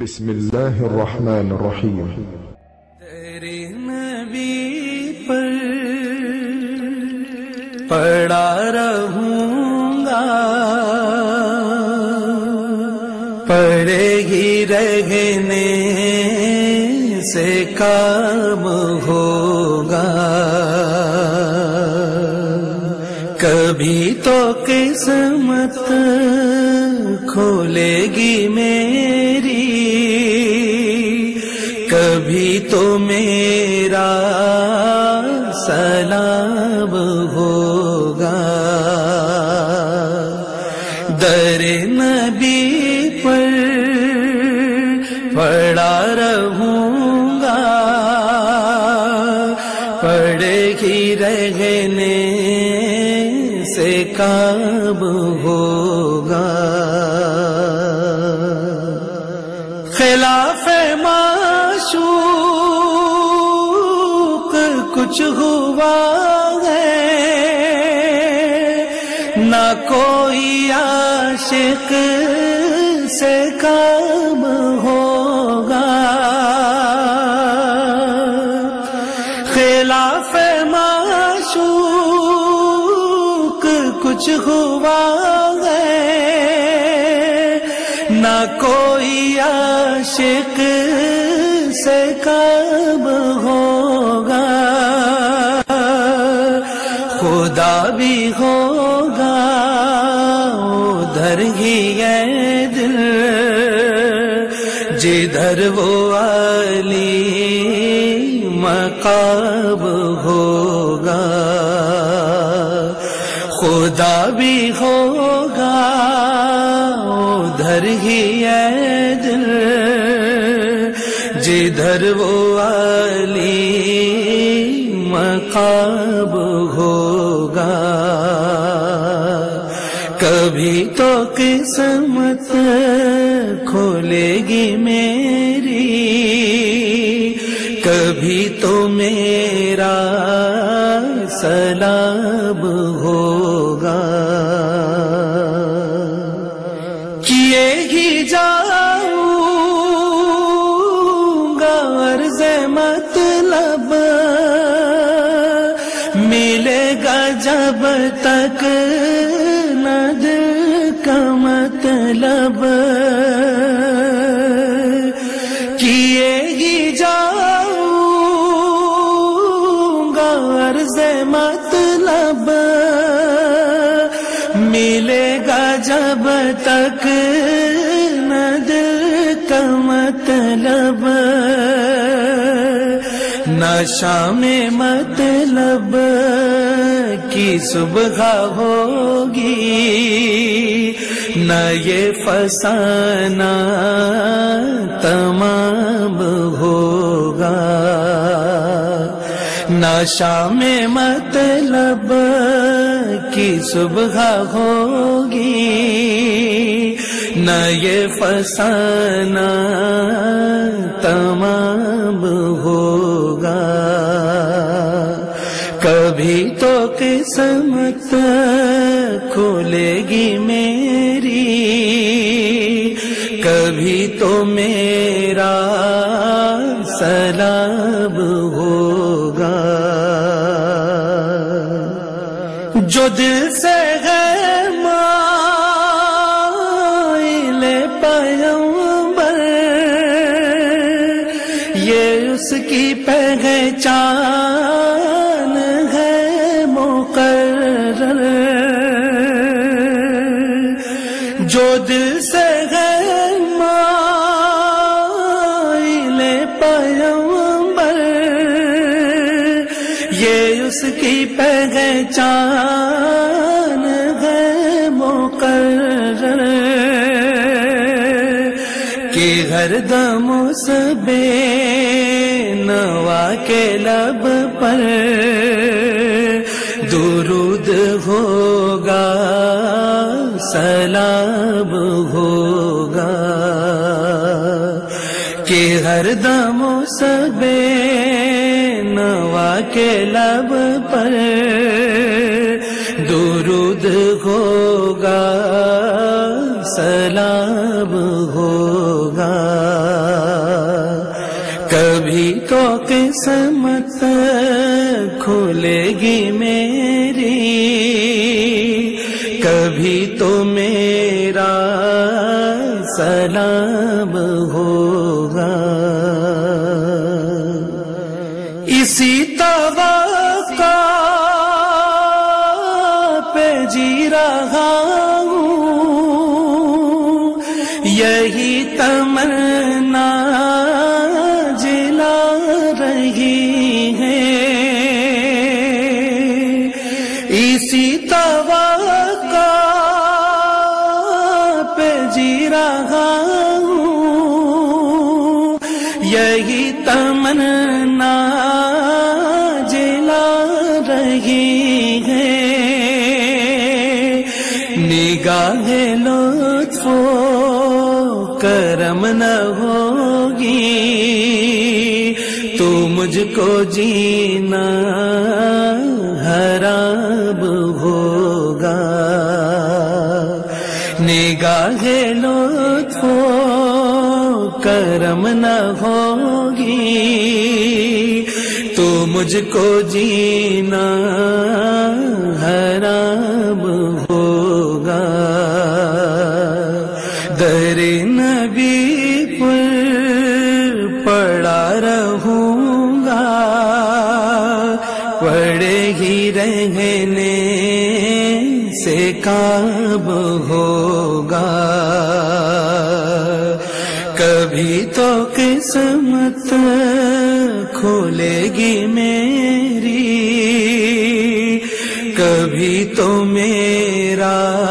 بسم الله الرحمن الرحيم تیرے نبی پر پڑا رہوں گا۔ پڑے ہی رہنے سے کام ہوگا۔ کبھی تو قسمت کھولے گی میری تو میرا سلام ہوگا۔ در نبی پر پڑا رہوں گا۔ پڑے ہی رہنے سے کام ہوگا۔ خلاف معشوق کچھ ہوا ہے؟ نہ کوئی عاشق سے کام ہوگا۔ خلاف معشوق کچھ ہوا ہے؟ نہ کوئی عاشق سے کام جدھر وہ علی مقاب ہوگا، خدا بھی ہوگا، ادھر ہی ہے دل۔ جدھر وہ علی مقاب ہوگا۔ کبھی تو قسمت کھولے گی میری۔ کبھی تو میرا سلام ہوگا۔ کیے ہی جاؤں گا عرض مطلب۔ ملے گا جب تک مطلب کیے ہی جاؤں گا عرض مطلب ملے گا جب تک نہ دل کا مطلب نہ شام مطلب کی صبح ہوگی نہ یہ فسانہ تمام ہوگا، نہ شام مطلب کی صبح ہوگی، نہ یہ فسانہ تمام ہوگا۔ کبھی تو قسمت کبھی تو میرا سلام ہوگا۔ جو دل سے ہے مائل پیغمبر، یہ اس کی پہچان ہے مقرر۔ جو دل سے پہچان ہے مقرر کہ ہر دم اس بے نوا کے لب پر درود ہوگا، سلام ہوگا۔ کہ ہر دم اس بے نوا کے لب پر سلام ہوگا۔ کبھی تو قسمت کھلے گی میری۔ کبھی تو میرا سلام ہوگا۔ اسی توقع یہی تمنا، جلا رہی ہے۔ اسی توقع پہ جی رہا ہوں۔ یہی تمنا، جلا رہی ہے۔ نگاہ لطف کرم نہ ہوگی۔ تو مجھ کو جینا حرام ہوگا۔ نگاہ لطف و کرم نہ ہوگی۔ تو مجھ کو جینا پڑے ہی رہنے سے کاب ہوگا۔ کبھی تو قسمت کھولے گی میری، کبھی تو میرا